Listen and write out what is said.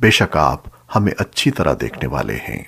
بے شک آپ ہمیں اچھی طرح دیکھنے والے ہیں۔